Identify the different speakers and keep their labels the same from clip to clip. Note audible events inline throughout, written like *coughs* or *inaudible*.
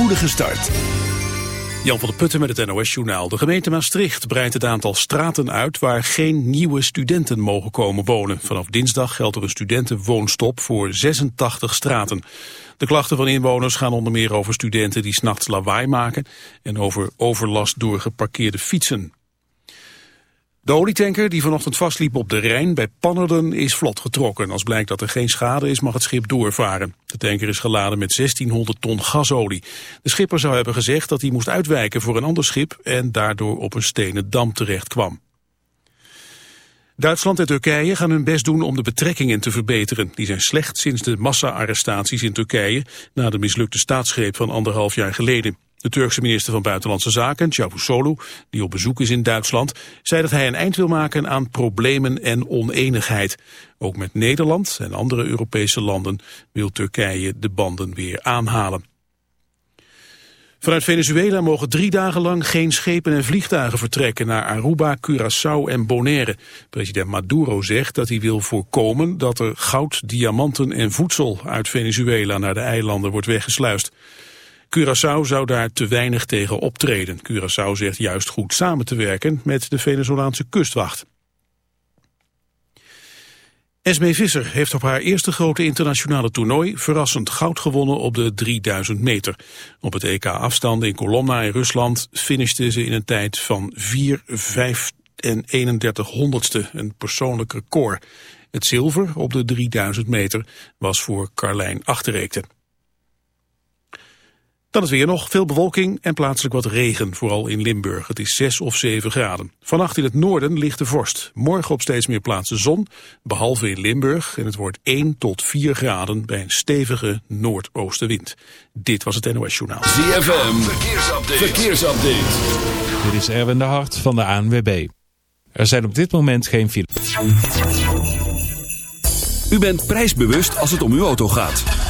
Speaker 1: spoedige start.
Speaker 2: Jan van der Putten met het NOS-journaal. De gemeente Maastricht breidt het aantal straten uit waar geen nieuwe studenten mogen komen wonen. Vanaf dinsdag geldt er een studentenwoonstop voor 86 straten. De klachten van inwoners gaan onder meer over studenten die s'nachts lawaai maken en over overlast door geparkeerde fietsen. De olietanker die vanochtend vastliep op de Rijn bij Pannerden is vlot getrokken. Als blijkt dat er geen schade is mag het schip doorvaren. De tanker is geladen met 1600 ton gasolie. De schipper zou hebben gezegd dat hij moest uitwijken voor een ander schip en daardoor op een stenen dam terecht kwam. Duitsland en Turkije gaan hun best doen om de betrekkingen te verbeteren. Die zijn slecht sinds de massa-arrestaties in Turkije na de mislukte staatsgreep van anderhalf jaar geleden. De Turkse minister van Buitenlandse Zaken, Cavusoglu, die op bezoek is in Duitsland, zei dat hij een eind wil maken aan problemen en oneenigheid. Ook met Nederland en andere Europese landen wil Turkije de banden weer aanhalen. Vanuit Venezuela mogen drie dagen lang geen schepen en vliegtuigen vertrekken naar Aruba, Curaçao en Bonaire. President Maduro zegt dat hij wil voorkomen dat er goud, diamanten en voedsel uit Venezuela naar de eilanden wordt weggesluist. Curaçao zou daar te weinig tegen optreden. Curaçao zegt juist goed samen te werken met de Venezolaanse kustwacht. Esme Visser heeft op haar eerste grote internationale toernooi verrassend goud gewonnen op de 3000 meter. Op het EK afstanden in Kolomna in Rusland finishte ze in een tijd van 4, 5 en 31 honderdste, een persoonlijk record. Het zilver op de 3000 meter was voor Carlijn Achterreekte. Dan het weer nog, veel bewolking en plaatselijk wat regen, vooral in Limburg. Het is 6 of 7 graden. Vannacht in het noorden ligt de vorst. Morgen op steeds meer plaatsen zon, behalve in Limburg. En het wordt 1 tot 4 graden bij een stevige noordoostenwind. Dit was het NOS Journaal.
Speaker 1: ZFM, verkeersupdate. verkeersupdate.
Speaker 3: Dit is Erwin de Hart van de ANWB. Er zijn op dit moment geen files.
Speaker 1: U bent prijsbewust als het om uw auto gaat.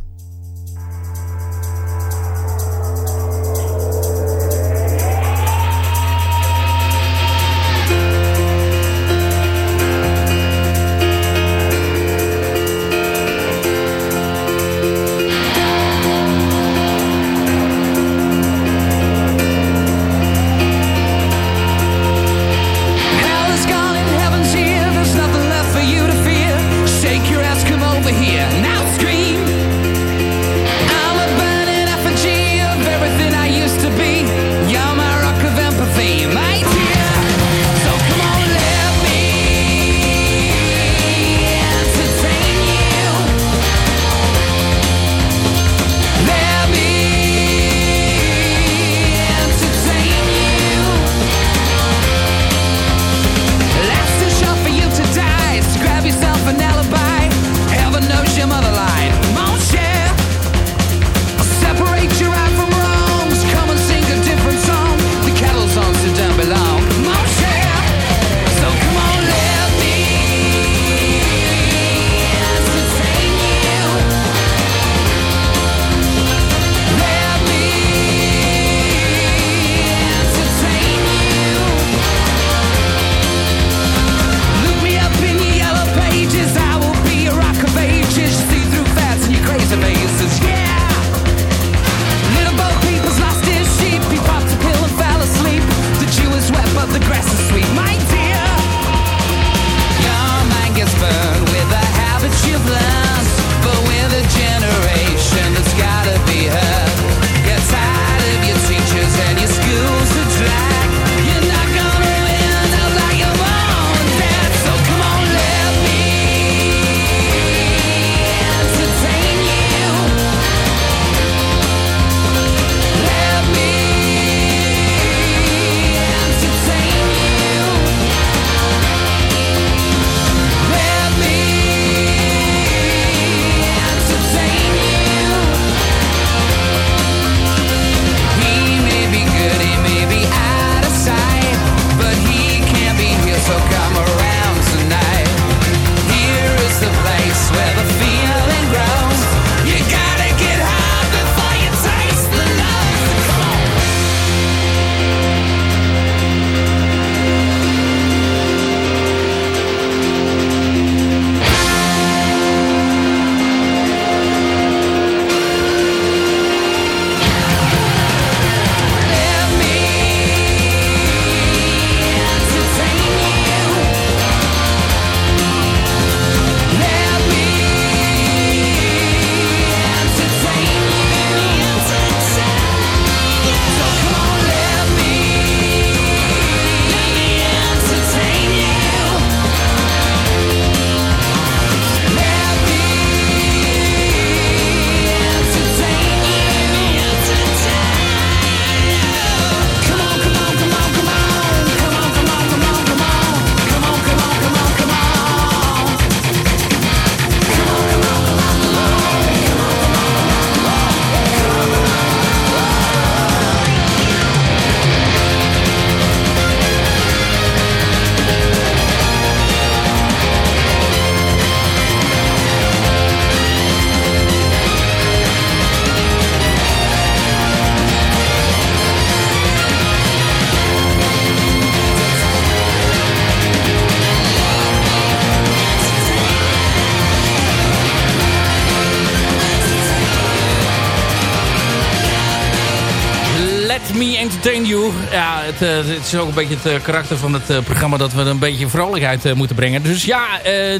Speaker 4: Het, eh, het is ook een beetje het eh, karakter van het eh, programma dat we een beetje vrolijkheid moeten brengen. Dus ja,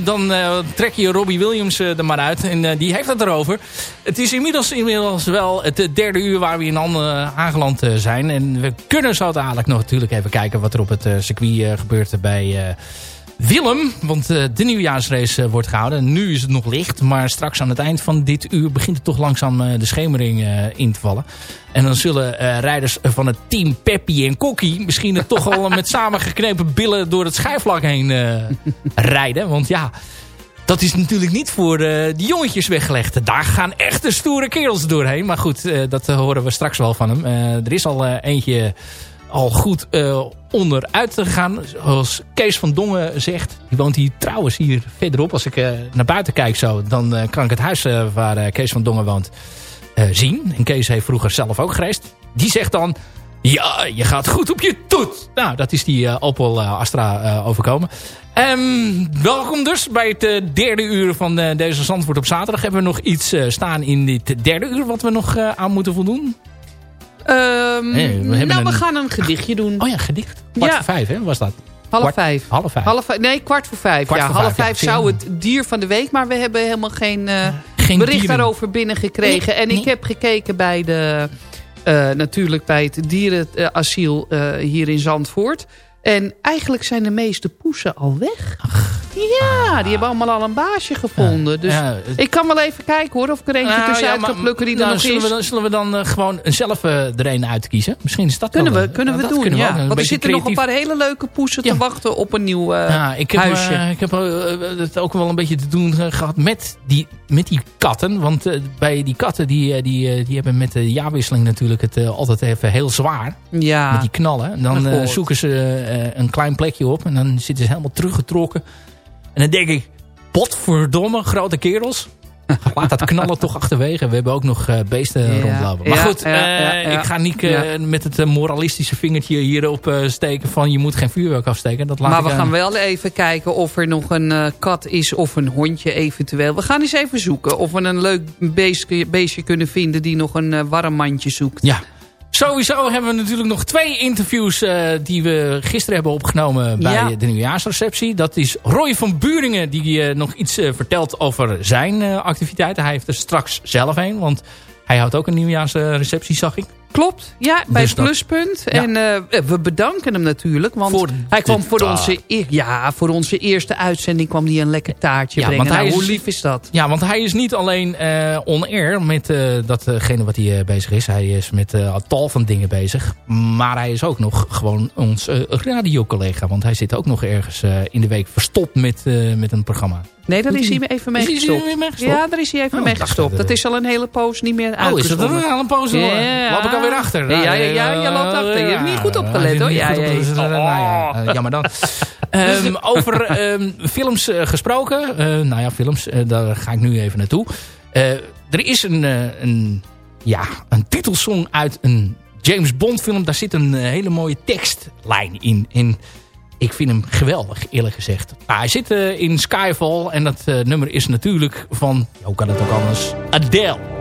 Speaker 4: dan trek je Robbie Williams er maar uit. En die heeft het erover. Het is inmiddels, inmiddels wel het derde uur waar we in uh, aangeland zijn. En we kunnen zo dadelijk nog natuurlijk even kijken wat er op het circuit gebeurt bij... Willem, want eh, de nieuwjaarsrace eh, wordt gehouden. Nu is het nog licht, maar straks aan het eind van dit uur begint het toch langzaam eh, de schemering in te vallen. En dan zullen rijders van het team Peppy en Kokkie misschien het toch al met samengeknepen billen door het schijfvlak heen rijden. Want ja, dat is natuurlijk niet voor die jongetjes weggelegd. Daar gaan echte stoere kerels doorheen. Maar goed, dat horen we straks wel van hem. Er is al eentje al goed eh, onderuit gegaan. Zoals Kees van Dongen zegt. Die woont hier trouwens hier verderop. Als ik eh, naar buiten kijk zo, dan eh, kan ik het huis waar Kees van Dongen woont zien. En Kees heeft vroeger zelf ook gereisd. Die zegt dan... Ja, je gaat goed op je toet. Nou, dat is die Opel Astra overkomen. Ehm, welkom dus bij het derde uur van deze Zandvoort op zaterdag. Hebben we nog iets staan in dit derde uur wat we nog aan moeten voldoen?
Speaker 5: Ehm,
Speaker 4: Nee, we
Speaker 5: nou, we
Speaker 4: een-
Speaker 5: gaan een gedichtje doen.
Speaker 4: Oh ja, gedicht. Kwart
Speaker 5: Ja.
Speaker 4: voor vijf, hè, was dat?
Speaker 5: half
Speaker 4: kwart-
Speaker 5: vijf.
Speaker 4: Half vijf.
Speaker 5: Half. Nee, kwart voor vijf.
Speaker 4: Kwart
Speaker 5: ja,
Speaker 4: voor
Speaker 5: half
Speaker 4: vijf,
Speaker 5: zou het dier van de week. Maar we hebben helemaal geen, eh,
Speaker 4: Geen
Speaker 5: bericht
Speaker 4: dieren.
Speaker 5: daarover binnengekregen.
Speaker 4: Nee,
Speaker 5: en ik heb gekeken bij de... eh, natuurlijk bij het dierenasiel eh, hier in Zandvoort. En eigenlijk zijn de meeste poesen al weg. Ja, die hebben allemaal al een baasje gevonden. Dus
Speaker 4: Ja, het-
Speaker 5: ik kan wel even kijken hoor, of ik er eentje
Speaker 4: Nou,
Speaker 5: tussenuit
Speaker 4: ja, maar
Speaker 5: kan plukken die er
Speaker 4: dan
Speaker 5: nog
Speaker 4: zullen
Speaker 5: is.
Speaker 4: We, dan, zullen we dan eh, gewoon zelf eh, er een uitkiezen? Misschien is dat
Speaker 5: Kunnen we, kunnen we
Speaker 4: dat
Speaker 5: doen,
Speaker 4: kunnen we
Speaker 5: ja. Want er zitten nog een paar hele leuke poesen
Speaker 4: Ja.
Speaker 5: te wachten op een nieuw
Speaker 4: Ja, ik heb,
Speaker 5: huisje.
Speaker 4: ik heb het ook wel een beetje te doen eh, gehad met die, met die katten. Want bij die katten, die, die, die hebben met de jaarwisseling natuurlijk het altijd even heel zwaar.
Speaker 5: ja.
Speaker 4: Met die knallen. En dan zoeken ze een klein plekje op. En dan zitten ze helemaal teruggetrokken. En dan denk ik, potverdomme, grote kerels. *laughs* Laat dat knallen toch achterwege. We hebben ook nog eh, beesten
Speaker 5: Ja,
Speaker 4: rondlopen. Maar
Speaker 5: ja,
Speaker 4: goed,
Speaker 5: ja,
Speaker 4: eh, ik ga niet eh, met het moralistische vingertje hierop steken van je moet geen vuurwerk afsteken. Dat laat
Speaker 5: Maar
Speaker 4: ik
Speaker 5: we
Speaker 4: aan-
Speaker 5: gaan wel even kijken of er nog een kat is of een hondje eventueel. We gaan eens even zoeken of we een leuk beestje, beestje kunnen vinden die nog een warm mandje zoekt.
Speaker 4: Ja. Sowieso hebben we natuurlijk nog twee interviews eh, die we gisteren hebben opgenomen bij
Speaker 5: Ja.
Speaker 4: de nieuwjaarsreceptie. Dat is Roy van Buringen die eh, nog iets eh, vertelt over zijn activiteiten. Hij heeft er straks zelf een, want hij houdt ook een nieuwjaarsreceptie, zag ik.
Speaker 5: Klopt, ja, bij
Speaker 4: Dus
Speaker 5: het
Speaker 4: dat-
Speaker 5: pluspunt.
Speaker 4: Ja.
Speaker 5: En eh, we bedanken hem natuurlijk, want
Speaker 4: Voor
Speaker 5: hij kwam voor
Speaker 4: taart.
Speaker 5: onze, ja, voor onze eerste uitzending kwam hij een lekker taartje
Speaker 4: Ja,
Speaker 5: brengen.
Speaker 4: want hij
Speaker 5: Nou, hoe lief is dat?
Speaker 4: Ja, want hij is niet alleen eh on-air met eh, datgene wat hij bezig is. Hij is met tal van dingen bezig. Maar hij is ook nog gewoon ons radiocollega. Want hij zit ook nog ergens in de week verstopt met, met een programma.
Speaker 5: Nee, daar is hij even mee gestopt.
Speaker 4: weer mee gestopt?
Speaker 5: Ja, daar is hij even
Speaker 4: Oh,
Speaker 5: mee gestopt.
Speaker 4: dat, eh,
Speaker 5: is al een hele poos niet meer
Speaker 4: Oh, is dat al een pauze?
Speaker 5: Ja.
Speaker 4: Loop ik alweer achter?
Speaker 5: Ja, ja, ja, je loopt achter. Je hebt niet goed opgelet, hoor. Ja, ja, ja.
Speaker 4: Dus, eh, nou ja, eh, jammer dan. *laughs* Ehm, over ehm, films eh, gesproken. Eh, nou ja, films, eh, daar ga ik nu even naartoe. Eh, er is een, eh, een, ja, een titelsong uit een James Bond film. Daar zit een eh, hele mooie tekstlijn in. En ik vind hem geweldig, eerlijk gezegd. Nou, hij zit eh, in Skyfall. En dat eh, nummer is natuurlijk van, hoe kan het ook anders, Adele.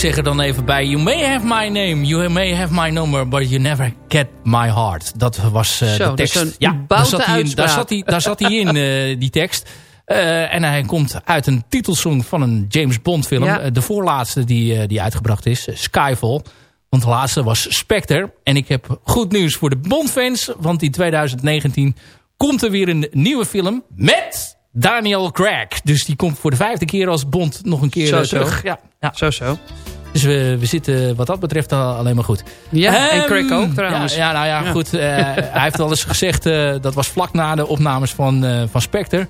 Speaker 4: Zeg er dan even bij. You may have my name, you may have my number, but you never get my heart. Dat was
Speaker 5: Zo,
Speaker 4: de tekst. ja, daar zat, hij in, daar, zat hij, daar zat hij in, eh, die tekst. Eh, en hij komt uit een titelsong van een James Bond film.
Speaker 5: Ja.
Speaker 4: De voorlaatste die, die uitgebracht is, Skyfall. Want de laatste was Spectre. En ik heb goed nieuws voor de Bond-fans. Want in 2019 komt er weer een nieuwe film met Daniel Craig. Dus die komt voor de vijfde keer als Bond nog een keer
Speaker 5: Zo,
Speaker 4: eh,
Speaker 5: zo.
Speaker 4: terug. Ja, ja.
Speaker 5: Zo, zo.
Speaker 4: Dus we, we zitten wat dat betreft al alleen maar goed.
Speaker 5: Ja, en
Speaker 4: Ehm,
Speaker 5: Craig ook trouwens.
Speaker 4: Ja, ja nou ja,
Speaker 5: Ja.
Speaker 4: goed. eh, hij heeft wel eens gezegd, eh, dat was vlak na de opnames van, eh, van Spectre.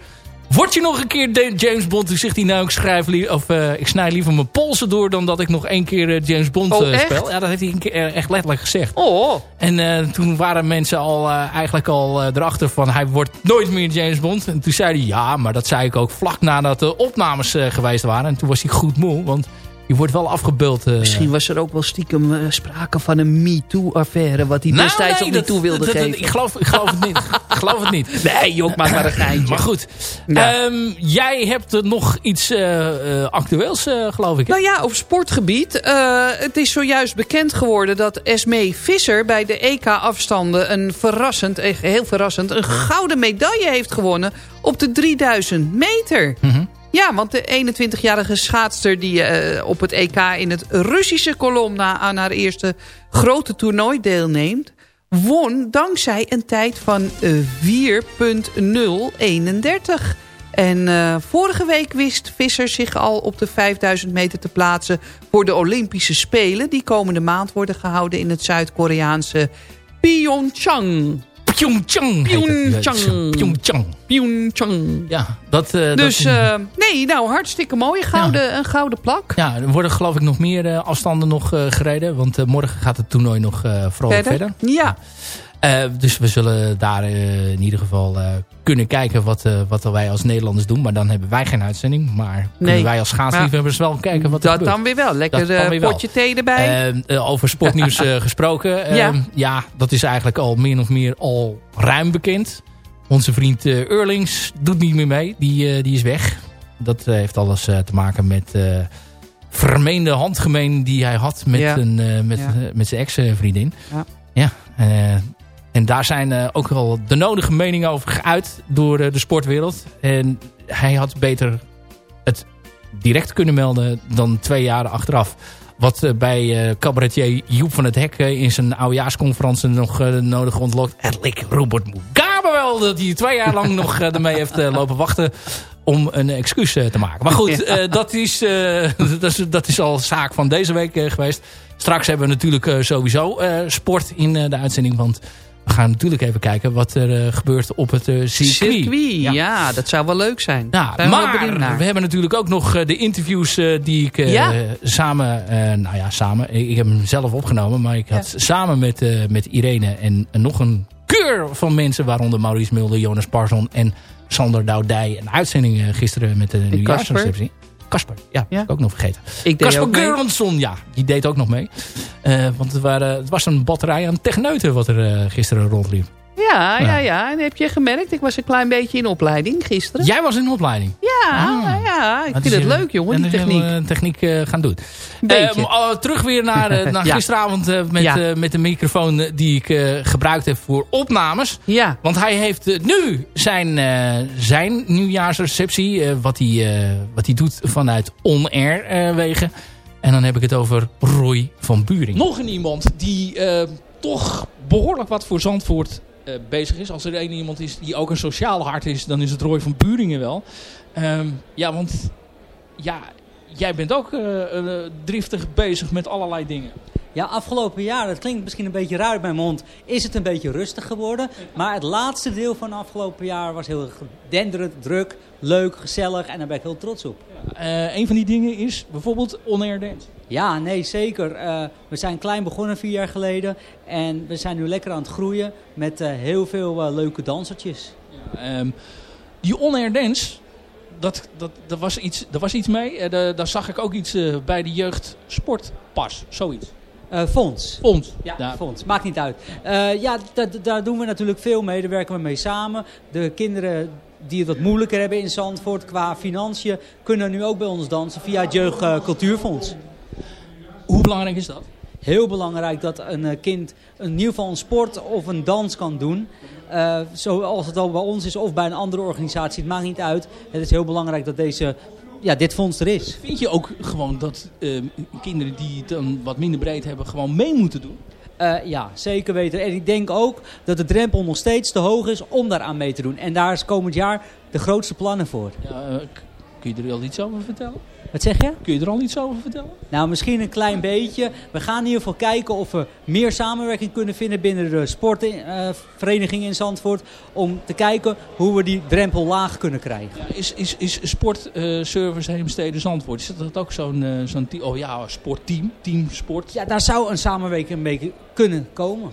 Speaker 4: Word je nog een keer James Bond? Toen zegt hij nou, ik, schrijf of, eh, ik snij liever mijn polsen door... dan dat ik nog één keer eh, James Bond
Speaker 5: Oh,
Speaker 4: eh, speel. Ja, dat heeft hij een keer, echt letterlijk gezegd.
Speaker 5: Oh,
Speaker 4: En toen waren mensen al eigenlijk al erachter van... hij wordt nooit meer James Bond. En toen zei hij, ja, maar dat zei ik ook vlak nadat de opnames geweest waren. En toen was hij goed moe, want je wordt wel afgebeeld. eh,
Speaker 5: misschien was er ook wel stiekem eh, sprake van een MeToo-affaire... wat hij
Speaker 4: Nou,
Speaker 5: destijds
Speaker 4: nee,
Speaker 5: ook niet toe wilde
Speaker 4: dat- dat-
Speaker 5: geven.
Speaker 4: Ik geloof, ik geloof het niet. *laughs* ik geloof het niet.
Speaker 5: Nee, joh, maak maar een *coughs* geintje.
Speaker 4: Maar goed.
Speaker 5: Ja.
Speaker 4: Ehm, jij hebt er nog iets eh, actueels, geloof ik. hè?
Speaker 5: Nou ja, op sportgebied. het is zojuist bekend geworden dat Esmee Visser bij de EK-afstanden... een verrassend, heel verrassend, een gouden medaille heeft gewonnen op de 3000 meter.
Speaker 4: Mhm.
Speaker 5: Ja, want de 21-jarige schaatster die eh, op het EK in het Russische Kolomna... aan haar eerste grote toernooi deelneemt... won dankzij een tijd van eh, 4.031. En eh, vorige week wist Visser zich al op de 5000 meter te plaatsen... voor de Olympische Spelen. Die komende maand worden gehouden in het Zuid-Koreaanse Pyeongchang.
Speaker 4: Pyeongchang.
Speaker 5: Pyeongchang.
Speaker 4: Pyeongchang.
Speaker 5: Pyeongchang.
Speaker 4: Ja, dat... eh,
Speaker 5: Dus
Speaker 4: dat,
Speaker 5: eh, nee, nou hartstikke mooi. Gouden, Een gouden plak.
Speaker 4: ja, er worden geloof ik nog meer eh, afstanden nog gereden. Want morgen gaat het toernooi nog vrolijk verder.
Speaker 5: Ja.
Speaker 4: Eh, dus we zullen daar eh, in ieder geval eh, kunnen kijken wat, wat wij als Nederlanders doen. Maar dan hebben wij geen uitzending. Maar kunnen wij als schaatsliefhebbers wel kijken wat er
Speaker 5: Dat
Speaker 4: gebeurt.
Speaker 5: dan weer wel. Lekker
Speaker 4: wel.
Speaker 5: potje thee erbij.
Speaker 4: Eh, eh, over sportnieuws *laughs* gesproken. Eh,
Speaker 5: Ja.
Speaker 4: ja, dat is eigenlijk al min of meer al ruim bekend. Onze vriend Eurlings doet niet meer mee. Die, die is weg. Dat heeft alles te maken met vermeende handgemeen die hij had met,
Speaker 5: Ja.
Speaker 4: een, met,
Speaker 5: Ja.
Speaker 4: met zijn ex-vriendin.
Speaker 5: Ja.
Speaker 4: ja en daar zijn eh, ook wel de nodige meningen over geuit door eh, de sportwereld. En hij had beter het direct kunnen melden dan twee jaar achteraf. wat eh, bij cabaretier Joep van het Hek in zijn oudejaarsconferentie nog nodig ontlokt. Het leek Robert Mugabe wel dat hij twee jaar lang *laughs* nog ermee heeft lopen wachten om een excuus te maken. Maar goed, *laughs* dat, is, *laughs* dat, is, dat is al zaak van deze week geweest. Straks hebben we natuurlijk sowieso sport in de uitzending. Want gaan natuurlijk even kijken wat er eh, gebeurt op het eh, circuit.
Speaker 5: Circuit, ja.
Speaker 4: Ja.
Speaker 5: dat zou wel leuk zijn. Wel
Speaker 4: maar we hebben natuurlijk ook nog eh, de interviews die ik
Speaker 5: Ja.
Speaker 4: samen... nou ja, samen. Ik, ik heb hem zelf opgenomen. Maar ik had samen met, met Irene en, nog een keur van mensen... waaronder Maurice Mulder, Jonas Parson en Sander Doudij... een uitzending gisteren met de nieuwjaarsreceptie. Kasper, ja,
Speaker 5: Ja.
Speaker 4: heb ik ook nog vergeten. Kasper. Geurensson, ja, die deed ook nog mee. Eh, want het, waren, het was een batterij aan techneuten wat er eh, gisteren rondliep.
Speaker 5: Ja, ja,
Speaker 4: Ja.
Speaker 5: En heb je gemerkt, ik was een klein beetje in opleiding gisteren.
Speaker 4: Jij was in opleiding.
Speaker 5: Ja,
Speaker 4: Ah.
Speaker 5: ja, ik
Speaker 4: Dat
Speaker 5: vind het leuk, jongen,
Speaker 4: en
Speaker 5: die techniek.
Speaker 4: eh, techniek eh, gaan doen.
Speaker 5: Beetje.
Speaker 4: Eh, oh, terug weer naar, *laughs* naar
Speaker 5: Ja.
Speaker 4: gisteravond eh, met,
Speaker 5: Ja.
Speaker 4: eh, met de microfoon die ik eh, gebruikt heb voor opnames.
Speaker 5: Ja,
Speaker 4: Want hij heeft nu zijn, eh, zijn nieuwjaarsreceptie, eh, wat, hij, eh, wat hij doet vanuit on-air eh, wegen. En dan heb ik het over Roy van Buring.
Speaker 6: Nog een iemand die eh, toch behoorlijk wat voor Zandvoort bezig is. Als er één iemand is die ook een sociaal hart is, dan is het Roy van Buringen wel. Ehm, ja, want ja, jij bent ook eh, eh, driftig bezig met allerlei dingen.
Speaker 7: Ja, afgelopen jaar, dat klinkt misschien een beetje raar uit mijn mond, is het een beetje rustig geworden. Maar het laatste deel van afgelopen jaar was heel denderend, druk, leuk, gezellig en daar ben ik heel trots op.
Speaker 6: Eh, een van die dingen is bijvoorbeeld On Air Dance.
Speaker 7: Ja, nee, zeker. Eh, we zijn klein begonnen vier jaar geleden en we zijn nu lekker aan het groeien met eh, heel veel leuke dansertjes.
Speaker 6: Ehm, die On Air Dance, dat, dat, dat was iets, daar was iets mee. Daar- daar zag ik ook iets bij de jeugd sportpas, zoiets.
Speaker 7: Eh, fonds.
Speaker 6: Fonds.
Speaker 7: Ja,
Speaker 6: Ja.
Speaker 7: fonds. Maakt niet uit. Eh, ja, da- da- daar doen we natuurlijk veel mee. Daar werken we mee samen. De kinderen die het wat moeilijker hebben in Zandvoort qua financiën... kunnen nu ook bij ons dansen via het Jeugd eh, Cultuurfonds.
Speaker 6: Hoe belangrijk is dat?
Speaker 7: Heel belangrijk dat een kind in ieder geval een sport of een dans kan doen. Zoals het al bij ons is of bij een andere organisatie. Het maakt niet uit. Het is heel belangrijk dat deze, ja, dit fonds er is.
Speaker 6: Vind je ook gewoon dat eh, kinderen die het dan wat minder breed hebben gewoon mee moeten doen?
Speaker 7: Eh, ja, zeker weten. En ik denk ook dat de drempel nog steeds te hoog is om daaraan mee te doen. En daar is komend jaar de grootste plannen voor.
Speaker 6: Ja, eh, kun je er al iets over vertellen?
Speaker 7: Wat zeg je?
Speaker 6: Kun je er al iets over vertellen?
Speaker 7: Nou, misschien een klein beetje. We gaan in ieder geval kijken of we meer samenwerking kunnen vinden binnen de sportvereniging in Zandvoort. Om te kijken hoe we die drempel laag kunnen krijgen.
Speaker 6: Ja, is, is, is sportservice Heemstede Zandvoort, is dat ook zo'n eh, zo'n team? Oh ja, sportteam, team sport.
Speaker 7: Ja, daar zou een samenwerking mee kunnen komen.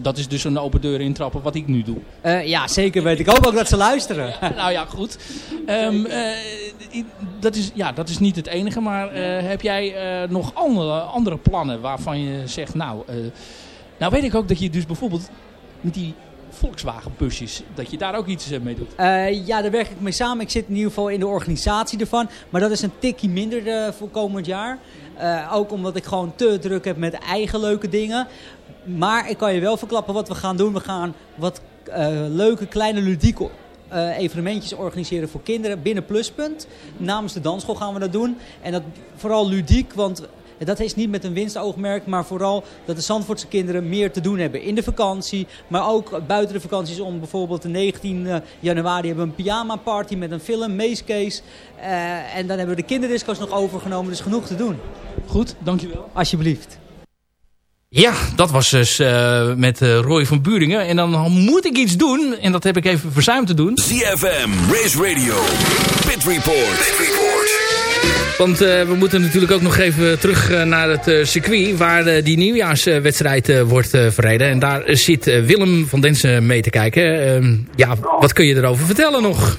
Speaker 6: Dat is dus een open deur intrappen wat ik nu doe.
Speaker 7: Eh, ja, zeker weet ik. Hoop ook dat ze luisteren. *laughs*
Speaker 6: nou ja, goed. Ehm, eh, dat, is, ja, dat is niet het enige, maar eh, heb jij nog andere, andere plannen waarvan je zegt, nou, nou weet ik ook dat je dus bijvoorbeeld met die Volkswagen busjes, dat je daar ook iets mee doet.
Speaker 7: Ja, daar werk ik mee samen. Ik zit in ieder geval in de organisatie ervan. Maar dat is een tikje minder voor komend jaar. Ook omdat ik gewoon te druk heb met eigen leuke dingen. Maar ik kan je wel verklappen wat we gaan doen. We gaan wat eh, leuke kleine ludieke eh, evenementjes organiseren voor kinderen binnen Pluspunt. Namens de dansschool gaan we dat doen. En dat vooral ludiek, want dat is niet met een winstoogmerk, maar vooral dat de Zandvoortse kinderen meer te doen hebben in de vakantie. Maar ook buiten de vakanties om bijvoorbeeld de 19 januari hebben we een pyjama party met een film, Meescase. Eh en dan hebben we de kinderdisco's nog overgenomen, dus genoeg te doen.
Speaker 6: Goed, dankjewel.
Speaker 7: Alsjeblieft.
Speaker 4: Ja, dat was dus eh, met eh, Roy van Buringen. En dan moet ik iets doen. En dat heb ik even verzuimd te doen.
Speaker 1: ZFM, Race Radio, Pit Report. Pit Report.
Speaker 4: Want eh, we moeten natuurlijk ook nog even terug naar het circuit... waar die nieuwjaarswedstrijd wordt verreden. En daar zit Willem van Densen mee te kijken. Ehm, ja, wat kun je erover vertellen nog?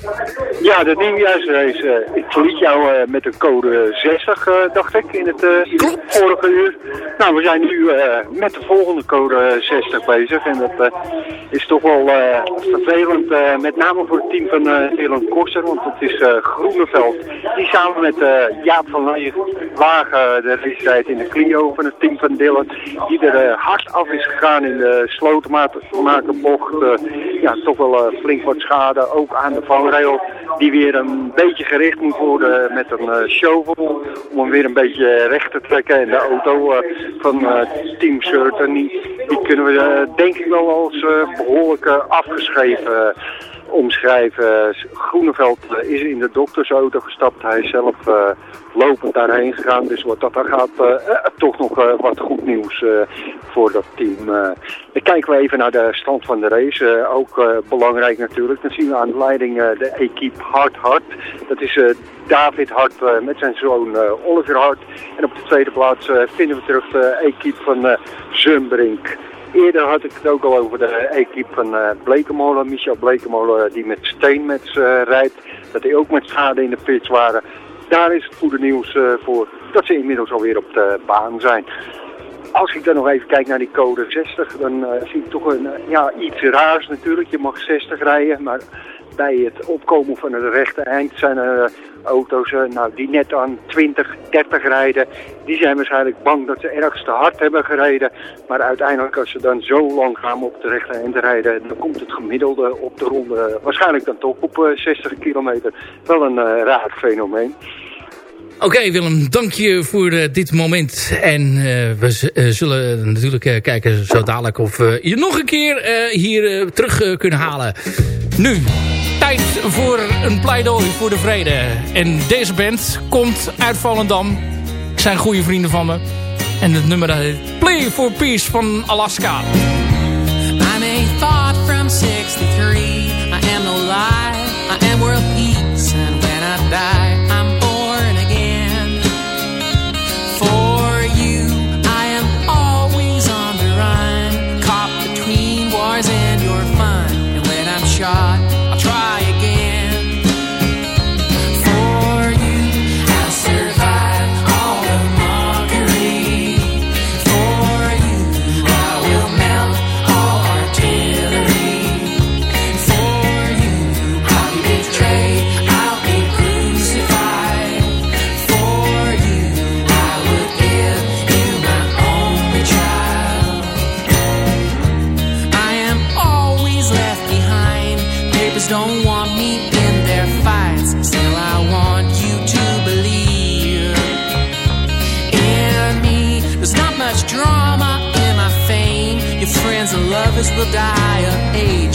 Speaker 8: Ja, de nieuwjaarsrace. eh, ik verliet jou eh, met een code 60, eh, dacht ik, in het vorige uur. Nou, we zijn nu met de volgende code 60 bezig. En dat is toch wel vervelend, met name voor het team van eh Dylan Koster. Want het is Groeneveld, die samen met Jaap van wagen de race in de Clio van het team van Dylan. Die er hard af is gegaan in de slotenmakerbocht. Eh, ja, toch wel flink wat schade, ook aan de vangrail. Die weer een beetje gericht moet worden met een eh, shovel. Om hem weer een beetje recht te trekken. En de auto eh, van eh, Team Surton, die, die kunnen we denk ik wel als eh, behoorlijk eh, afgeschreven omschrijven. Groeneveld eh, is in de doktersauto gestapt. Hij is zelf eh, lopend daarheen gegaan. Dus wat dat dan gaat, eh, toch nog wat goed nieuws voor dat team. Dan kijken we even naar de stand van de race. Ook belangrijk natuurlijk. Dan zien we aan de leiding de equipe Hart Hart. Dat is David Hart met zijn zoon Oliver Hart. En op de tweede plaats vinden we terug de equipe van Zumbrink. Eerder had ik het ook al over de equipe van eh Blekemolen, Michel Blekemolen, die met Steenmets eh rijdt. Dat die ook met schade in de pits waren. Daar is het goede nieuws eh, voor dat ze inmiddels alweer op de baan zijn. Als ik dan nog even kijk naar die code 60, dan eh, zie ik toch een, eh, ja, iets raars natuurlijk. Je mag 60 rijden, maar bij het opkomen van het rechte eind zijn er eh, auto's eh, nou, die net aan 20, 30 rijden. Die zijn waarschijnlijk bang dat ze ergens te hard hebben gereden. Maar uiteindelijk als ze dan zo lang gaan op de rechte eind rijden, dan komt het gemiddelde op de ronde waarschijnlijk dan toch op eh, 60 kilometer. Wel een eh, raar fenomeen.
Speaker 4: Oké Willem, dank je voor eh, dit moment. En eh, we eh, zullen natuurlijk eh, kijken zo dadelijk of we je nog een keer eh, hier eh, terug eh, kunnen halen. Nu, voor een pleidooi voor de vrede. En deze band komt uit Volendam. Zijn goede vrienden van me. En het nummer dat heet Play for Peace van Alaska.
Speaker 9: I'm a thought from 63. I am no. I am the dire age.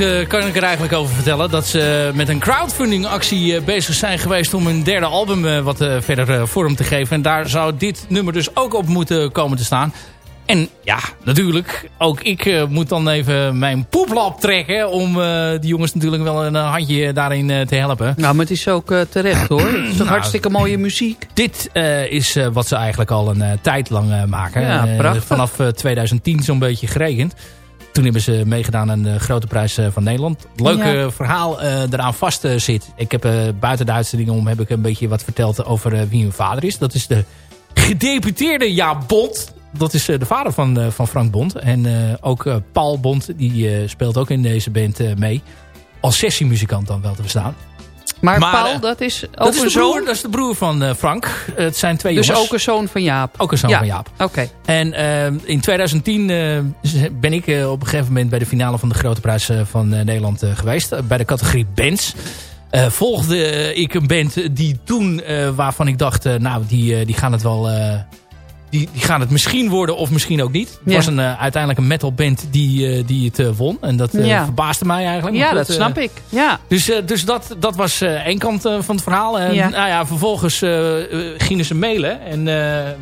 Speaker 4: Eh, kan ik er eigenlijk over vertellen. Dat ze met een crowdfunding actie eh, bezig zijn geweest om hun derde album eh, wat verder vorm te geven. En daar zou dit nummer dus ook op moeten komen te staan. En ja, natuurlijk, ook ik moet dan even mijn poeplap trekken... om die jongens natuurlijk wel een handje daarin te helpen.
Speaker 5: Nou, maar het is ook terecht hoor. Het is toch
Speaker 4: Nou,
Speaker 5: hartstikke mooie muziek.
Speaker 4: Dit is wat ze eigenlijk al een tijd lang maken.
Speaker 5: Ja, prachtig.
Speaker 4: vanaf eh, 2010 zo'n beetje gerekend. Toen hebben ze meegedaan aan de Grote Prijs eh, van Nederland. Het leuke
Speaker 5: Ja.
Speaker 4: verhaal eh, eraan vast eh, zit. Ik heb eh, buiten de uitzending om heb ik een beetje wat verteld over eh, wie hun vader is. Dat is de gedeputeerde Jaap Bond. Dat is eh, de vader van, eh, van Frank Bond. En eh, ook eh, Paul Bond, die eh, speelt ook in deze band eh, mee. Als sessiemuzikant dan wel te verstaan.
Speaker 5: Maar,
Speaker 4: Maar,
Speaker 5: Paul,
Speaker 4: eh,
Speaker 5: dat is ook
Speaker 4: Dat is,
Speaker 5: een zoon?
Speaker 4: dat is de broer van eh, Frank. Het zijn twee
Speaker 5: Dus
Speaker 4: jongens.
Speaker 5: ook een zoon van Jaap?
Speaker 4: Ook een zoon
Speaker 5: Ja,
Speaker 4: van Jaap.
Speaker 5: Oké.
Speaker 4: En eh, in 2010 eh, ben ik op een gegeven moment bij de finale van de Grote Prijs van Nederland geweest. bij de categorie bands. Volgde ik een band die toen, waarvan ik dacht, nou die, die gaan het wel... die, die gaan het misschien worden of misschien ook niet. Het
Speaker 5: Ja.
Speaker 4: was een, eh, uiteindelijk een metalband die, eh, die het eh, won. En dat
Speaker 5: Ja.
Speaker 4: verbaasde mij eigenlijk.
Speaker 5: Ja, dat snap ik. Ja.
Speaker 4: dus, dus dat, dat was één kant van het verhaal. En
Speaker 5: Ja.
Speaker 4: Nou ja, vervolgens gingen ze mailen. En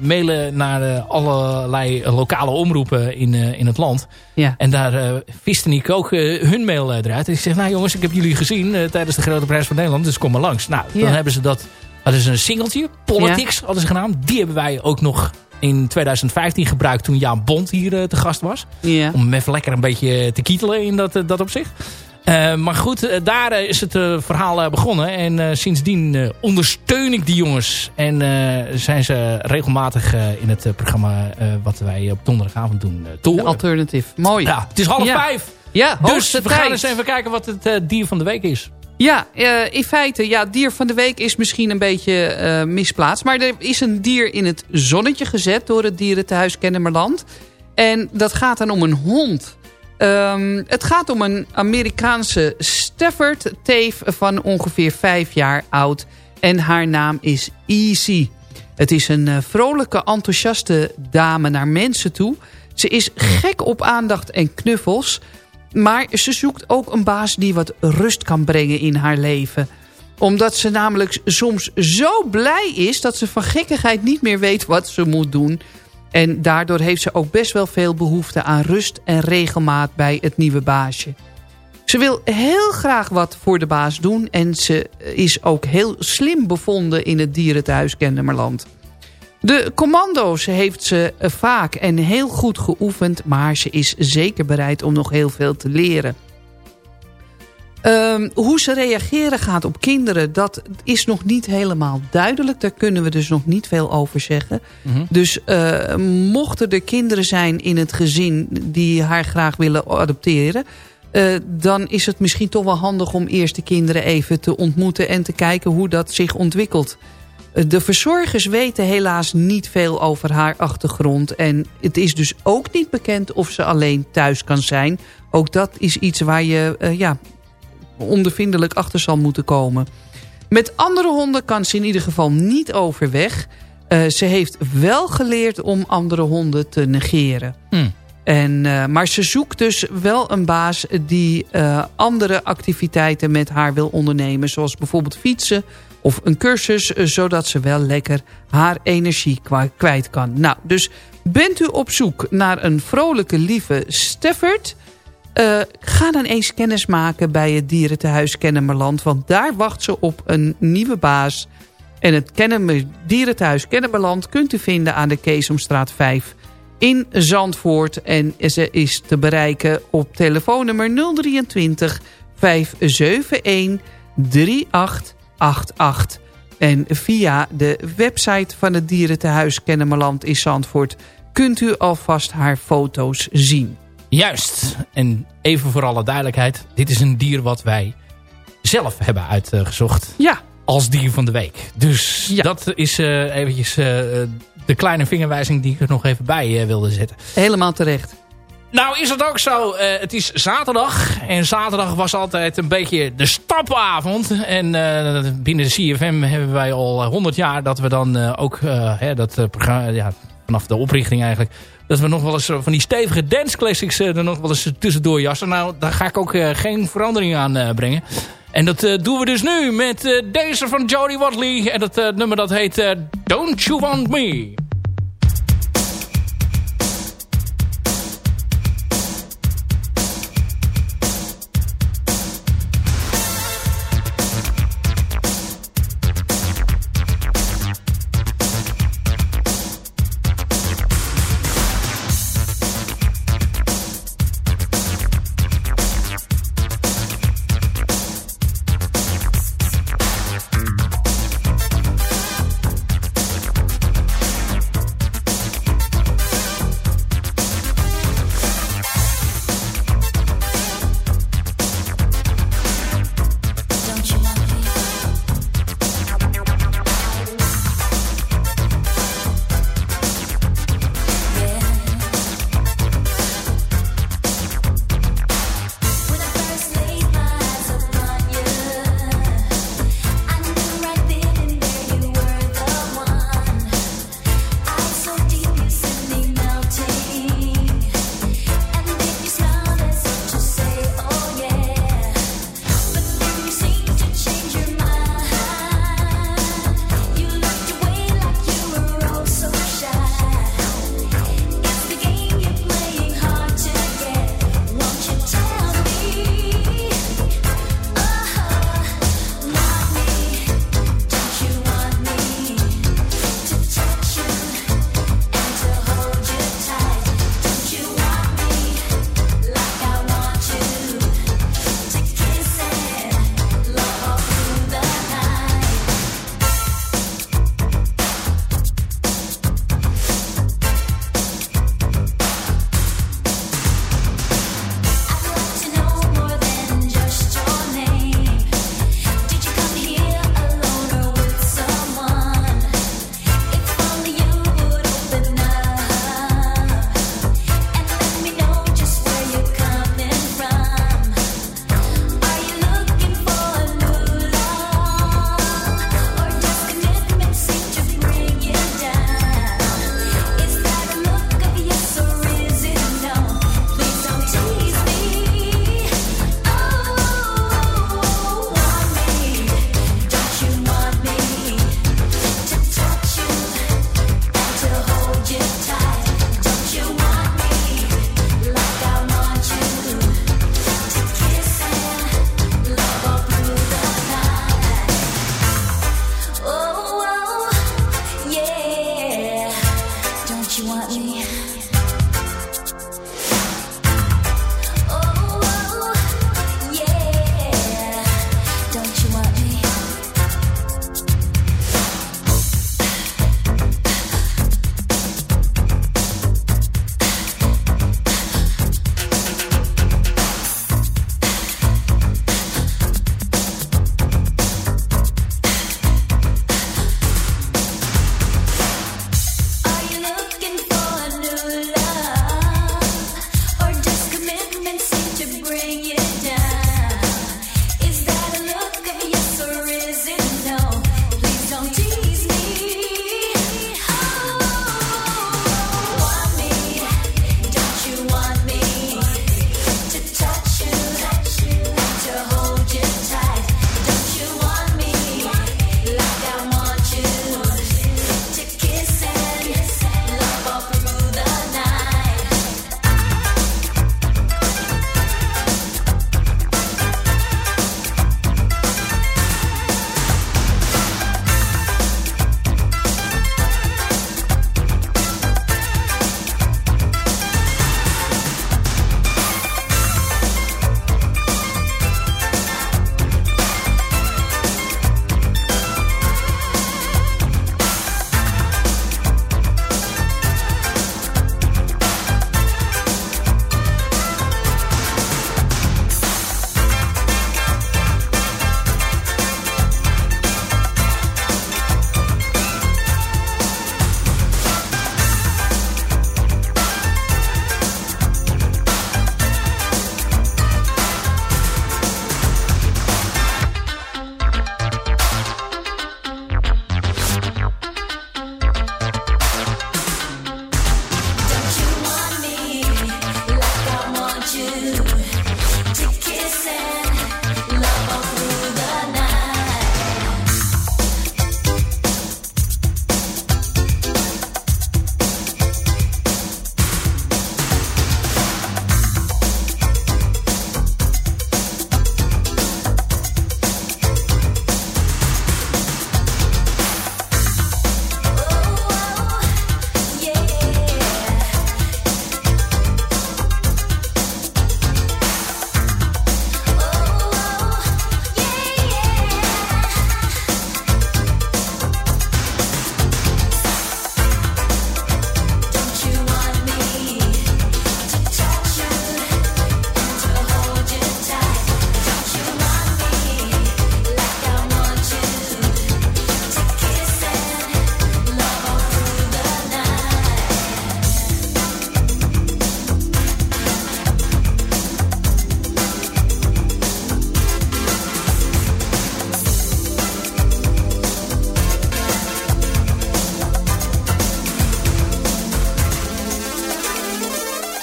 Speaker 4: mailen naar allerlei lokale omroepen in, in het land.
Speaker 5: Ja.
Speaker 4: En daar eh viste ik ook hun mail eruit. En ik zeg, nou jongens, ik heb jullie gezien tijdens de Grote Prijs van Nederland. Dus kom maar langs. Nou, dan hebben ze dat... Dat is een singeltje. Politics hadden ze genaamd. Die hebben wij ook nog in 2015 gebruikt toen Jaan Bond hier eh, te gast was. Om hem even lekker een beetje te kietelen in dat, eh, dat opzicht. Eh, maar goed, eh, daar eh, is het eh, verhaal eh, begonnen. En eh, sindsdien eh, ondersteun ik die jongens. En eh, zijn ze regelmatig eh, in het eh, programma eh, wat wij op donderdagavond doen eh, horen.
Speaker 5: alternatief. Mooi.
Speaker 4: Ja, het is half
Speaker 5: Ja.
Speaker 4: vijf.
Speaker 5: Ja,
Speaker 4: Dus we gaan
Speaker 5: tijd.
Speaker 4: eens even kijken wat het eh, dier van de week is.
Speaker 5: Ja, eh, in feite, ja, dier van de week is misschien een beetje eh, misplaatst. Maar er is een dier in het zonnetje gezet door het dierentehuis Kennemerland. En dat gaat dan om een hond. Ehm, het gaat om een Amerikaanse Stafford teef van ongeveer vijf jaar oud. En haar naam is Easy. Het is een eh, vrolijke, enthousiaste dame naar mensen toe. Ze is gek op aandacht en knuffels. Maar ze zoekt ook een baas die wat rust kan brengen in haar leven. Omdat ze namelijk soms zo blij is... dat ze van gekkigheid niet meer weet wat ze moet doen. En daardoor heeft ze ook best wel veel behoefte aan rust en regelmaat bij het nieuwe baasje. Ze wil heel graag wat voor de baas doen... en ze is ook heel slim bevonden in het dierenthuis Kennemerland. De commando's heeft ze eh, vaak en heel goed geoefend... maar ze is zeker bereid om nog heel veel te leren. Ehm, hoe ze reageren gaat op kinderen, dat is nog niet helemaal duidelijk. Daar kunnen we dus nog niet veel over zeggen. Dus eh, mochten er kinderen zijn in het gezin die haar graag willen adopteren... eh, dan is het misschien toch wel handig om eerst de kinderen even te ontmoeten... en te kijken hoe dat zich ontwikkelt. De verzorgers weten helaas niet veel over haar achtergrond. En het is dus ook niet bekend of ze alleen thuis kan zijn. Ook dat is iets waar je eh, ja, ondervindelijk achter zal moeten komen. Met andere honden kan ze in ieder geval niet overweg. Eh, ze heeft wel geleerd om andere honden te negeren.
Speaker 4: Hm.
Speaker 5: En, eh, maar ze zoekt dus wel een baas die andere activiteiten met haar wil ondernemen. Zoals bijvoorbeeld fietsen of een cursus. eh, zodat ze wel lekker haar energie kwijt kan. Nou, dus bent u op zoek naar een vrolijke, lieve Stafford... Eh, ga dan eens kennis maken bij het dierentehuis Kennemerland. Want daar wacht ze op een nieuwe baas. En het Kennemer, dierentehuis Kennemerland kunt u vinden aan de Keesomstraat 5 in Zandvoort. En ze is te bereiken op telefoonnummer 023 571 3888. En via de website van het dierentehuis Kennemerland in Zandvoort... kunt u alvast haar foto's zien.
Speaker 4: Juist. En even voor alle duidelijkheid. Dit is een dier wat wij zelf hebben uitgezocht.
Speaker 5: Ja.
Speaker 4: Als dier van de week. Dus dat is eh, eventjes eh, de kleine vingerwijzing die ik er nog even bij eh, wilde zetten.
Speaker 5: Helemaal terecht.
Speaker 4: Nou is het ook zo, eh, het is zaterdag. En zaterdag was altijd een beetje de stapavond. En eh, binnen de CFM hebben wij al honderd jaar dat we dan eh, ook hè, dat. Ja, vanaf de oprichting eigenlijk... dat we nog wel eens van die stevige dance classics er nog wel eens tussendoor jassen. Nou, daar ga ik ook geen verandering aan brengen. En dat doen we dus nu met deze van Jody Watley. En dat nummer dat heet Don't You Want Me.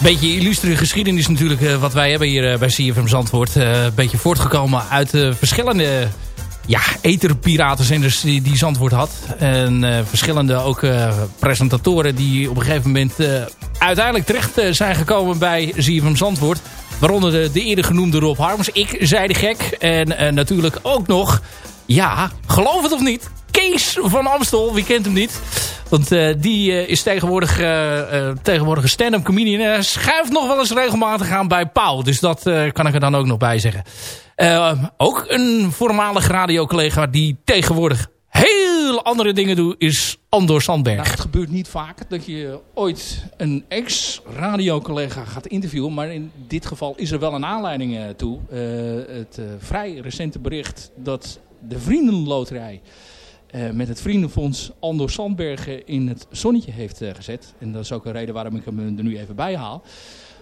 Speaker 4: Beetje illustere geschiedenis natuurlijk eh, wat wij hebben hier eh, bij CFM Zandvoort. Eh, Een beetje voortgekomen uit verschillende ja, etherpiratenzenders die, die Zandvoort had. En verschillende ook presentatoren die op een gegeven moment uiteindelijk terecht zijn gekomen bij CFM Zandvoort. Waaronder de, de eerder genoemde Rob Harms. Ik zei de gek. En natuurlijk ook nog, ja, geloof het of niet, Kees van Amstel. Wie kent hem niet? Want eh, die eh, is tegenwoordig, eh, tegenwoordig een stand-up comedian. En schuift nog wel eens regelmatig aan bij Pauw. Dus dat kan ik er dan ook nog bij zeggen. Ook een voormalig radiocollega die tegenwoordig heel andere dingen doet, is Andor Sandberg.
Speaker 6: Nou, het gebeurt niet vaak dat je ooit een ex-radiocollega gaat interviewen. Maar in dit geval is er wel een aanleiding toe. Het vrij recente bericht dat de Vriendenloterij... eh, met het Vriendenfonds Andor Sandbergen in het zonnetje heeft eh, gezet. En dat is ook een reden waarom ik hem er nu even bij haal.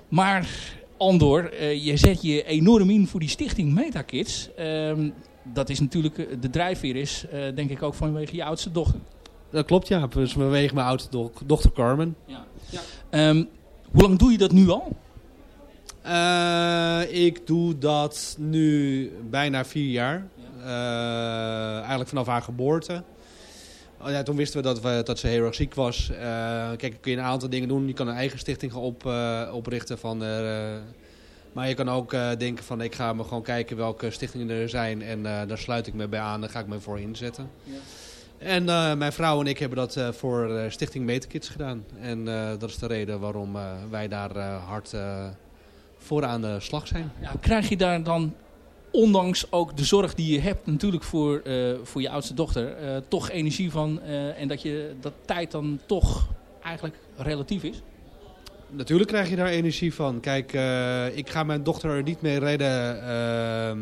Speaker 6: Maar Andor, eh, je zet je enorm in voor die stichting Metakids. Ehm, dat is natuurlijk, eh, de drijfveer is, eh, denk ik ook vanwege je oudste dochter.
Speaker 10: Dat klopt, ja. Dus vanwege mijn oudste do- dochter Carmen.
Speaker 6: Ehm, hoe lang doe je dat nu al?
Speaker 10: Eh, ik doe dat nu bijna vier jaar. Eh, eigenlijk vanaf haar geboorte. Oh ja, toen wisten we dat, we dat ze heel erg ziek was. Eh, kijk, kun je een aantal dingen doen. Je kan een eigen stichting gaan op, eh, oprichten. Van, maar je kan ook denken van ik ga me gewoon kijken welke stichtingen er zijn. En daar sluit ik me bij aan. Daar ga ik me voor inzetten. En eh, mijn vrouw en ik hebben dat voor Stichting Metakids gedaan. En dat is de reden waarom wij daar hard voor aan de slag zijn.
Speaker 6: Ja, krijg je daar dan, ondanks ook de zorg die je hebt natuurlijk voor, eh, voor je oudste dochter, eh, toch energie van eh, en dat je dat tijd dan toch eigenlijk relatief is?
Speaker 10: Natuurlijk krijg je daar energie van. Kijk, ik ga mijn dochter er niet mee redden eh,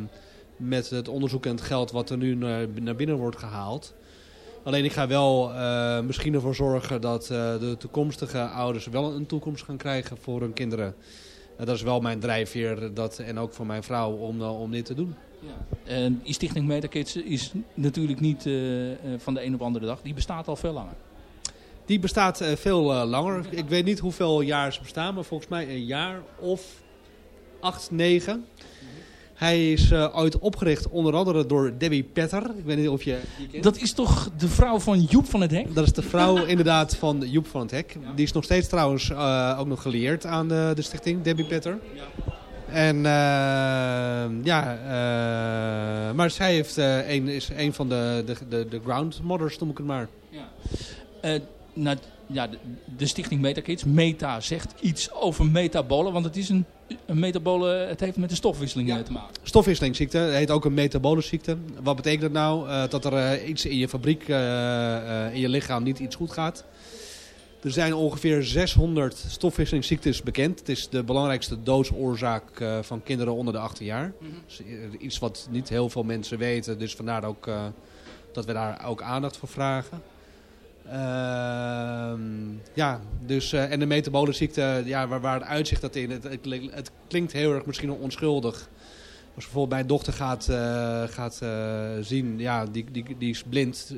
Speaker 10: met het onderzoek en het geld wat er nu naar, naar binnen wordt gehaald. Alleen ik ga wel misschien ervoor zorgen dat de toekomstige ouders wel een toekomst gaan krijgen voor hun kinderen. Dat is wel mijn drijfveer dat, en ook voor mijn vrouw om, eh, om dit te doen.
Speaker 6: En die stichting Metakids is natuurlijk niet eh, eh, van de een op de andere dag. Die bestaat al veel langer.
Speaker 10: Die bestaat eh, veel langer. Ik weet niet hoeveel jaar ze bestaan, maar volgens mij een jaar of acht, negen. Hij is eh, ooit opgericht onder andere door Debbie Petter. Ik weet niet of je kent.
Speaker 6: Dat is toch de vrouw van Joep van het Hek?
Speaker 10: Dat is de vrouw *laughs* inderdaad van Joep van het Hek. Die is nog steeds trouwens eh, ook nog geleerd aan de, de stichting, Debbie Petter. En eh, ja, maar zij heeft, een, is een van de, de, de, de ground mothers, noem ik het maar.
Speaker 6: Eh, nou, ja, de, de stichting Metakids, Meta, zegt iets over metabolen. Want het is een, een metabole, het heeft met de stofwisseling te maken.
Speaker 10: Stofwisselingsziekte, het heet ook een metabolische Wat betekent dat nou? Eh, dat er eh, iets in je fabriek, eh, in je lichaam niet iets goed gaat. Er zijn ongeveer 600 stofwisselingsziektes bekend. Het is de belangrijkste doodsoorzaak van kinderen onder de 18 jaar. Dus, eh, iets wat niet heel veel mensen weten. Dus vandaar ook dat we daar ook aandacht voor vragen. Ehm, ja, dus, eh, en de metabole ziekte, ja, waar, waar uitzicht dat in? Het, het, het klinkt heel erg misschien onschuldig. Als bijvoorbeeld mijn dochter gaat, eh, gaat eh, zien, ja, die, die, die is blind,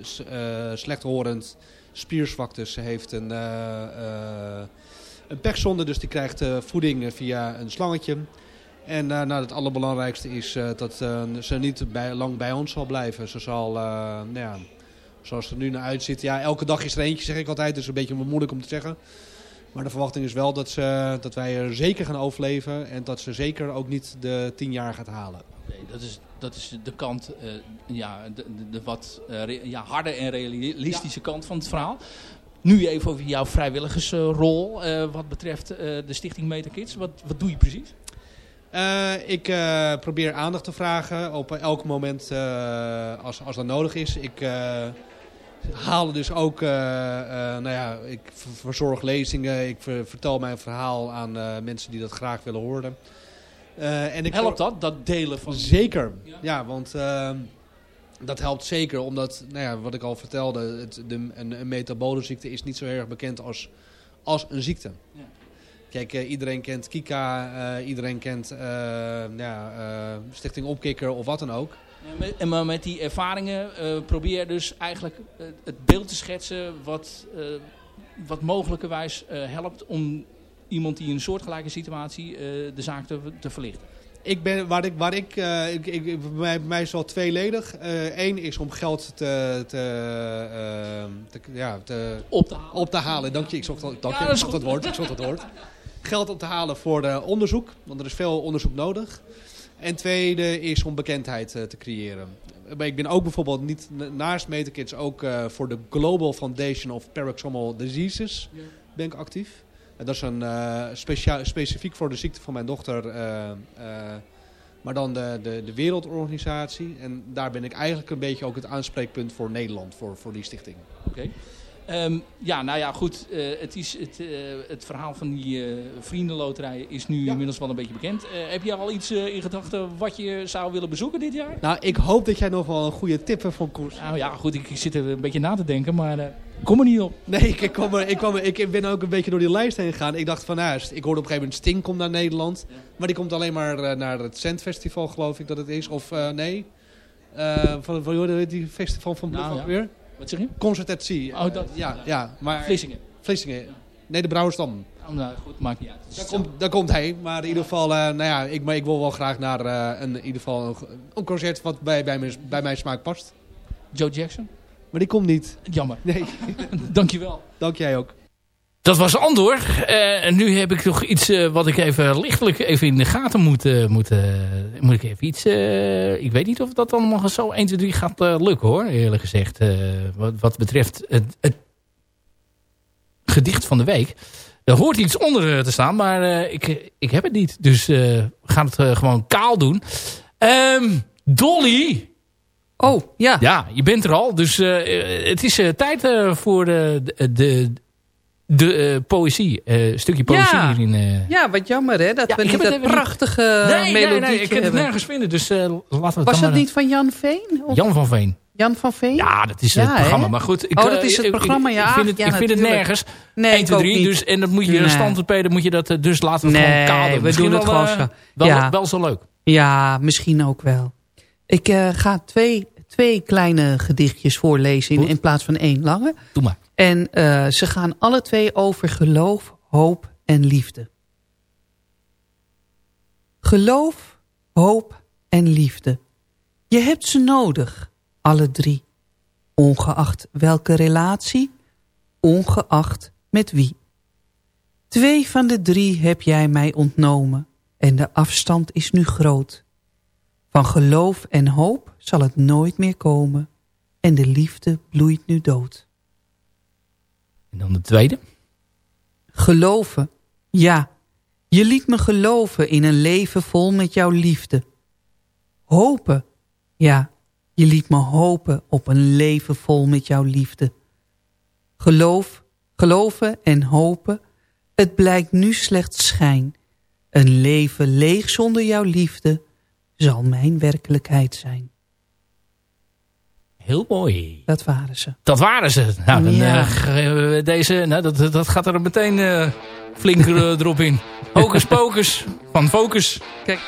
Speaker 10: slechthorend, spierzwakte. Ze heeft een, een pechzonde, dus die krijgt voeding via een slangetje. En nou, het allerbelangrijkste is dat ze niet bij, lang bij ons zal blijven. Ze zal, nou ja, zoals het er nu naar uitziet, ja, elke dag is er eentje, zeg ik altijd. Dus een beetje moeilijk om te zeggen. Maar de verwachting is wel dat, ze, dat wij er zeker gaan overleven. En dat ze zeker ook niet de tien jaar gaat halen.
Speaker 6: Nee, dat is, dat is de kant, eh, ja, de, de, de wat eh, re- ja, harde en realistische kant van het verhaal. Nu even over jouw vrijwilligersrol eh, wat betreft eh, de stichting Metakids. Wat, wat doe je precies?
Speaker 10: Eh, ik eh, probeer aandacht te vragen op elk moment eh, als, als dat nodig is. Ik haal dus ook, eh, nou ja, ik ver- verzorg lezingen. Ik ver- vertel mijn verhaal aan eh, mensen die dat graag willen horen. En ik
Speaker 6: Helpt dat, dat delen van...
Speaker 10: Zeker, ja, want ehm, dat helpt zeker. Omdat, nou ja, wat ik al vertelde, het, de, een, een metabolenziekte is niet zo erg bekend als, als een ziekte.
Speaker 6: Ja.
Speaker 10: Kijk, iedereen kent Kika, iedereen kent eh, ja, Stichting Opkikker of wat dan ook.
Speaker 6: En maar met die ervaringen eh, probeer je dus eigenlijk het beeld te schetsen wat, eh, wat mogelijkerwijs eh, helpt om iemand die in een soortgelijke situatie de zaak te, te verlichten?
Speaker 10: Ik ben, waar ik, waar ik, eh, ik, ik, bij, mij, is het wel tweeledig. Eén is om geld te, te, te, ja, te,
Speaker 6: op, te halen.
Speaker 10: op te halen. Dank je, ik zocht, dank je,
Speaker 6: dat
Speaker 10: ik zocht het woord. Ik zocht het woord. Geld op te halen voor de onderzoek, want er is veel onderzoek nodig. En tweede is om bekendheid eh, te creëren. Maar ik ben ook bijvoorbeeld niet naast Metakids ook eh, voor de Global Foundation of Paroxysmal Diseases ben ik actief. En dat is een eh, specia- specifiek voor de ziekte van mijn dochter, maar dan de, de, de wereldorganisatie. En daar ben ik eigenlijk een beetje ook het aanspreekpunt voor Nederland, voor, voor die stichting.
Speaker 6: Oké. Ehm, ja, nou ja, goed. eh, het, is het, eh, het verhaal van die eh vriendenloterij is nu inmiddels wel een beetje bekend. Heb je al iets in gedachten wat je zou willen bezoeken dit jaar?
Speaker 10: Nou, ik hoop dat jij nog wel een goede tip hebt van Koers.
Speaker 6: Nou ja, goed. Ik, ik zit er een beetje na te denken, maar kom er niet op.
Speaker 10: Nee, ik, kwam er, ik, kwam er- ik ben ook een beetje door die lijst heen gegaan. Ik dacht van, nou, ik hoorde op een gegeven moment Sting komt naar Nederland. Maar die komt alleen maar naar het Zendfestival, geloof ik dat het is. Of nee, van, van die festival van Blue
Speaker 6: Nou, ja.
Speaker 10: weer?
Speaker 6: Wat zeg je?
Speaker 10: Concert at Sea.
Speaker 6: Oh, dat-
Speaker 10: ja, ja, maar...
Speaker 6: Vlissingen.
Speaker 10: Vlissingen. Nee, de Brouwersdam.
Speaker 6: Oh, nou goed, maakt niet uit.
Speaker 10: Daar komt, daar komt hij. Maar in ieder geval, eh, nou ja, ik, maar ik wil wel graag naar eh, een, in ieder geval een, een concert wat bij, bij, mijn, bij mijn smaak past.
Speaker 6: Joe Jackson?
Speaker 10: Maar die komt niet.
Speaker 6: Jammer.
Speaker 10: Nee. *laughs*
Speaker 6: Dankjewel.
Speaker 10: Dank jij ook.
Speaker 4: Dat was Andor. Eh, en nu heb ik nog iets eh, wat ik even lichtelijk even in de gaten moet. eh, moet, moet ik even iets... ik weet niet of dat allemaal zo 1, 2, 3 gaat lukken hoor. Eerlijk gezegd. Wat, wat betreft het, het gedicht van de week. Er hoort iets onder te staan. Maar ik, ik heb het niet. Dus we gaan het gewoon kaal doen. Ehm, Dolly...
Speaker 5: Oh, ja.
Speaker 4: Ja, je bent er al. Dus het is tijd voor de, de, de, eh, poëzie. eh stukje poëzie
Speaker 5: Ja.
Speaker 4: hierin. eh.
Speaker 5: Ja, wat jammer hè, dat
Speaker 4: Ja,
Speaker 5: we
Speaker 4: ik
Speaker 5: niet dat
Speaker 4: niet-
Speaker 5: prachtige
Speaker 4: nee, nee,
Speaker 5: melodietje
Speaker 4: nee, ik kan het nergens vinden. Dus laten we het
Speaker 5: Was
Speaker 4: dan
Speaker 5: dat niet van Jan Veen? Of-
Speaker 4: Jan van Veen.
Speaker 5: Jan van Veen?
Speaker 4: Ja, dat is
Speaker 5: Ja,
Speaker 4: het programma.
Speaker 5: hè?
Speaker 4: Maar goed, ik,
Speaker 5: oh, dat is het
Speaker 4: ik-
Speaker 5: programma, ja.
Speaker 4: Ik vind het,
Speaker 5: ja,
Speaker 4: ik vind het
Speaker 5: natuurlijk.
Speaker 4: nergens.
Speaker 5: Nee,
Speaker 4: 1,
Speaker 5: ik
Speaker 4: 2,
Speaker 5: ook
Speaker 4: 3.
Speaker 5: niet.
Speaker 4: Dus, en dat moet je
Speaker 5: Nee.
Speaker 4: moet je dat, dus laten we
Speaker 5: Nee,
Speaker 4: gewoon kaal doen.
Speaker 5: we
Speaker 4: Misschien
Speaker 5: doen het
Speaker 4: wel,
Speaker 5: gewoon zo.
Speaker 4: Wel,
Speaker 5: Ja.
Speaker 4: wel zo leuk.
Speaker 5: Ja, misschien ook wel. Ik ga twee, twee kleine gedichtjes voorlezen in, in plaats van één lange.
Speaker 4: Doe maar.
Speaker 5: En eh, ze gaan alle twee over geloof, hoop en liefde. Geloof, hoop en liefde. Je hebt ze nodig, alle drie. Ongeacht welke relatie, ongeacht met wie. Twee van de drie heb jij mij ontnomen en de afstand is nu groot. Van geloof en hoop zal het nooit meer komen en de liefde bloeit nu dood.
Speaker 4: En dan de tweede.
Speaker 5: Geloven, ja, je liet me geloven in een leven vol met jouw liefde. Hopen, ja, je liet me hopen op een leven vol met jouw liefde. Geloof, geloven en hopen, het blijkt nu slechts schijn. Een leven leeg zonder jouw liefde zal mijn werkelijkheid zijn.
Speaker 4: Heel mooi.
Speaker 5: Dat waren ze.
Speaker 4: Dat waren ze. Nou, dan,
Speaker 5: Ja.
Speaker 4: eh, we deze, nou, dat, dat gaat er meteen eh, flink eh, erop in. *laughs* Hocus pocus van Focus.
Speaker 5: Kijk.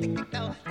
Speaker 4: Het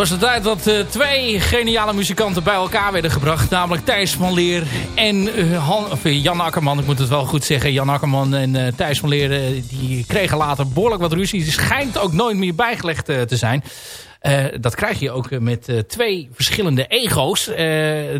Speaker 4: was de tijd dat eh, twee geniale muzikanten bij elkaar werden gebracht. Namelijk Thijs van Leer en eh, eh, Jan Akkerman. Ik moet het wel goed zeggen. Jan Akkerman en Thijs van Leer die kregen later behoorlijk wat ruzie. Het schijnt ook nooit meer bijgelegd te zijn. Dat krijg je ook met twee verschillende ego's.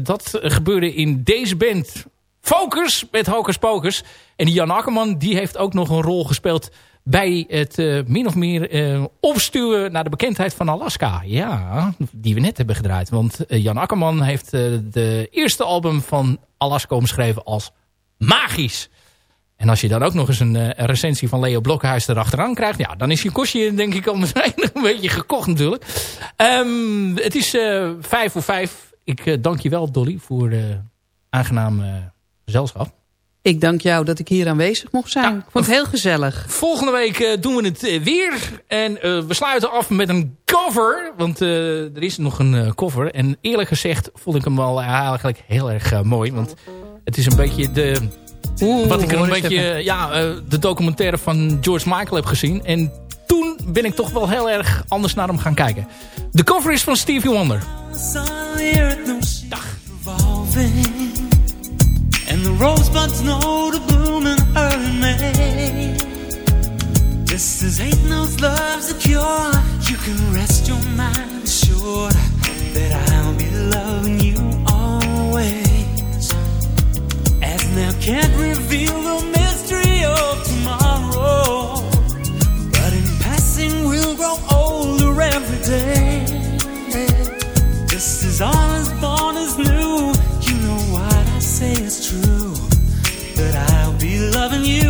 Speaker 4: Dat gebeurde in deze band Focus met Hocus Pocus. En die Jan Akkerman die heeft ook nog een rol gespeeld bij het eh, min of meer opstuwen naar de bekendheid van Alaska. Ja, die we net hebben gedraaid. Want eh, Jan Akkerman heeft de eerste album van Alaska omschreven als magisch. En als je dan ook nog eens een, recensie van Leo Blokhuis erachteraan krijgt... ja, dan is je kostje denk ik al meteen *laughs* een beetje gekocht natuurlijk. Ehm, het is vijf voor vijf. Ik dank je wel, Dolly, voor de aangenaam eh, gezelschap.
Speaker 5: Ik dank jou dat ik hier aanwezig mocht zijn. Ja, ik vond het heel gezellig.
Speaker 4: Volgende week eh, doen we het eh, weer. En eh, we sluiten af met een cover. Want er is nog een cover. En eerlijk gezegd vond ik hem wel eigenlijk heel erg mooi. Want het is een beetje de... Oeh, wat ik een beetje... Ja, de documentaire van George Michael heb gezien. En toen ben ik toch wel heel erg anders naar hem gaan kijken. De cover is van Stevie Wonder.
Speaker 11: Dag. Rosebuds know to bloom in early May. This is ain't no love's a cure. You can rest your mind assured that I'll be loving you always. As now can't reveal the mystery of tomorrow, but in passing we'll grow older every day. loving you.